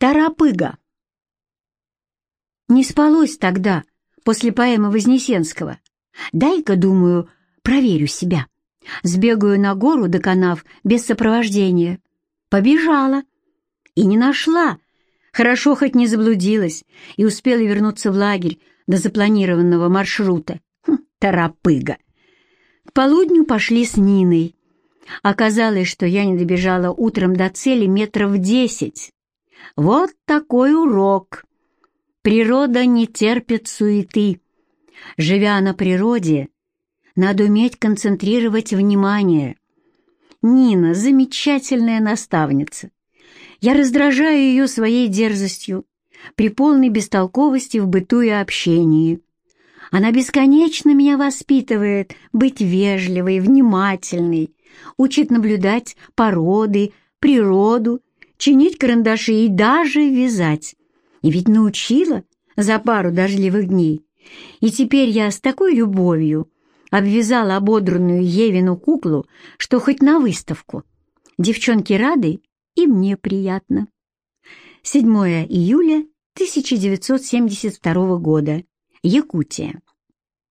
Тарапыга. Не спалось тогда, после поэмы Вознесенского. Дай-ка, думаю, проверю себя. Сбегаю на гору до канав без сопровождения. Побежала. И не нашла. Хорошо хоть не заблудилась и успела вернуться в лагерь до запланированного маршрута. Хм, торопыга. К полудню пошли с Ниной. Оказалось, что я не добежала утром до цели метров десять. Вот такой урок. Природа не терпит суеты. Живя на природе, надо уметь концентрировать внимание. Нина — замечательная наставница. Я раздражаю ее своей дерзостью, при полной бестолковости в быту и общении. Она бесконечно меня воспитывает быть вежливой, внимательной, учит наблюдать породы, природу чинить карандаши и даже вязать. И ведь научила за пару дождливых дней. И теперь я с такой любовью обвязала ободранную Евину куклу, что хоть на выставку. Девчонки рады, и мне приятно. 7 июля 1972 года. Якутия.